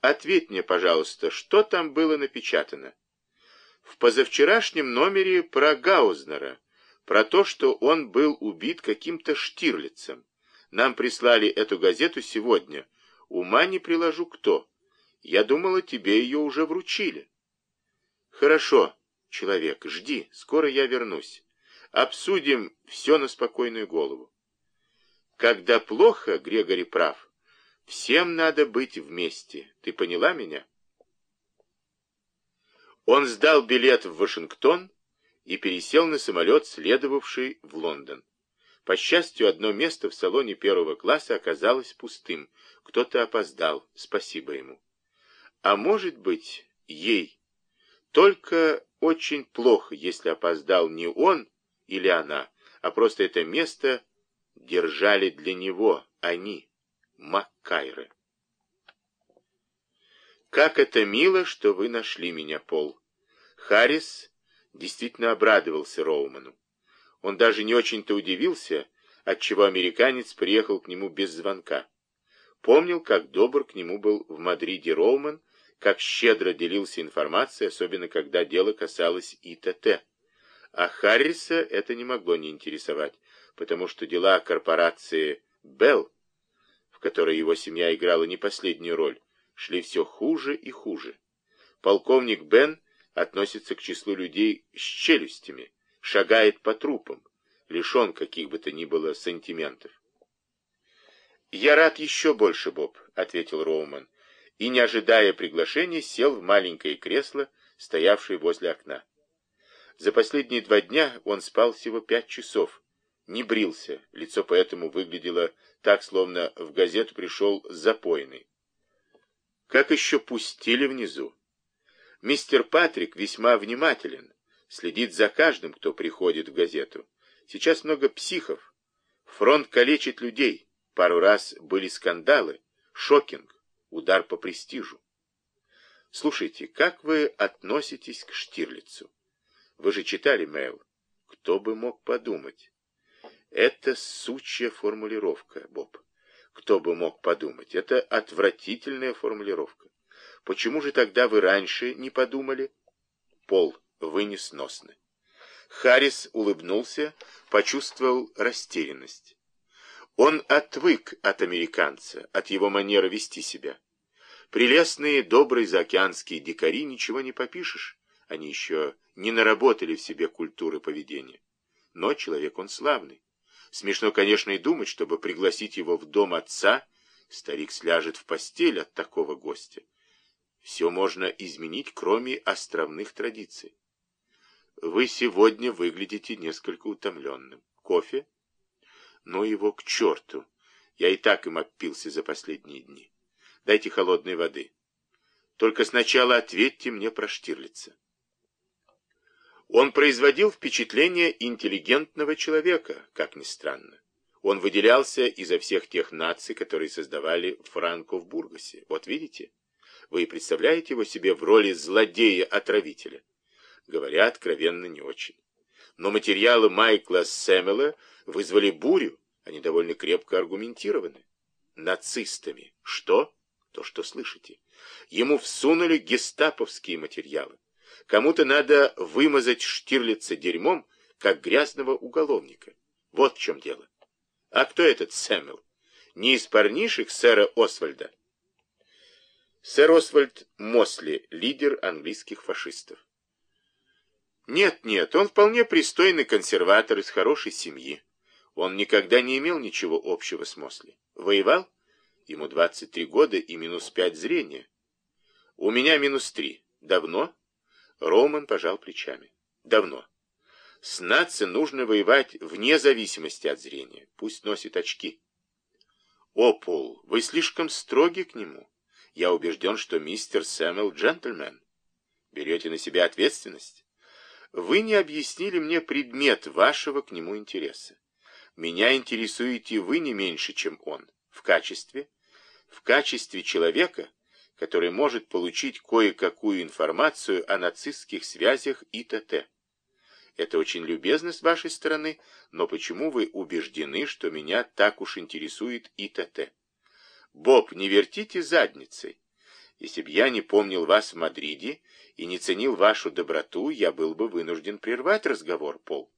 ответь мне, пожалуйста, что там было напечатано? В позавчерашнем номере про Гаузнера, про то, что он был убит каким-то Штирлицем. Нам прислали эту газету сегодня. Ума не приложу кто. Я думала, тебе ее уже вручили. Хорошо, человек, жди, скоро я вернусь. Обсудим все на спокойную голову. Когда плохо, Грегори прав, всем надо быть вместе. Ты поняла меня? Он сдал билет в Вашингтон и пересел на самолет, следовавший в Лондон. По счастью, одно место в салоне первого класса оказалось пустым. Кто-то опоздал, спасибо ему. А может быть, ей. Только очень плохо, если опоздал не он или она, а просто это место держали для него они, Маккайры. Как это мило, что вы нашли меня, Пол. Харрис действительно обрадовался Роуману. Он даже не очень-то удивился, отчего американец приехал к нему без звонка. Помнил, как добр к нему был в Мадриде Роуман, как щедро делился информацией, особенно когда дело касалось ИТТ. А Харриса это не могло не интересовать, потому что дела корпорации «Белл», в которой его семья играла не последнюю роль, шли все хуже и хуже. Полковник Бен относится к числу людей с челюстями, шагает по трупам, лишен каких бы то ни было сантиментов. «Я рад еще больше, Боб», — ответил Роуман, и, не ожидая приглашения, сел в маленькое кресло, стоявшее возле окна. За последние два дня он спал всего пять часов, не брился, лицо поэтому выглядело так, словно в газету пришел запойный. Как еще пустили внизу? Мистер Патрик весьма внимателен, следит за каждым, кто приходит в газету. Сейчас много психов. Фронт калечит людей. Пару раз были скандалы, шокинг, удар по престижу. Слушайте, как вы относитесь к Штирлицу? Вы же читали Мэйл. Кто бы мог подумать? Это сучья формулировка, Боб. Кто бы мог подумать? Это отвратительная формулировка. Почему же тогда вы раньше не подумали? Пол, вы несносны. Харрис улыбнулся, почувствовал растерянность. Он отвык от американца, от его манеры вести себя. Прелестные, добрые заокеанские дикари, ничего не попишешь. Они еще не наработали в себе культуры поведения. Но человек он славный. Смешно, конечно, и думать, чтобы пригласить его в дом отца, старик сляжет в постель от такого гостя. Все можно изменить, кроме островных традиций. Вы сегодня выглядите несколько утомленным. Кофе? Ну его к черту. Я и так им опился за последние дни. Дайте холодной воды. Только сначала ответьте мне про Штирлица. Он производил впечатление интеллигентного человека, как ни странно. Он выделялся изо всех тех наций, которые создавали Франко в Бургасе. Вот видите? Вы представляете его себе в роли злодея-отравителя? Говоря откровенно, не очень. Но материалы Майкла Сэмела вызвали бурю, они довольно крепко аргументированы. Нацистами. Что? То, что слышите. Ему всунули гестаповские материалы. Кому-то надо вымазать Штирлица дерьмом, как грязного уголовника. Вот в чем дело. А кто этот Сэмюэл? Не из парнишек сэра Освальда? Сэр Освальд Мосли, лидер английских фашистов. Нет, нет, он вполне пристойный консерватор из хорошей семьи. Он никогда не имел ничего общего с Мосли. Воевал? Ему 23 года и минус 5 зрения. У меня минус 3. Давно? Роман пожал плечами. Давно. С нацией нужно воевать вне зависимости от зрения. Пусть носит очки. О, Пол, вы слишком строги к нему. Я убежден, что мистер Сэмюэл джентльмен. Берете на себя ответственность? Вы не объяснили мне предмет вашего к нему интереса. Меня интересуете вы не меньше, чем он. В качестве? В качестве человека, который может получить кое-какую информацию о нацистских связях и т.т. Это очень любезно с вашей стороны, но почему вы убеждены, что меня так уж интересует и т.т.? Боб, не вертите задницей. Если б я не помнил вас в Мадриде и не ценил вашу доброту, я был бы вынужден прервать разговор, Пол.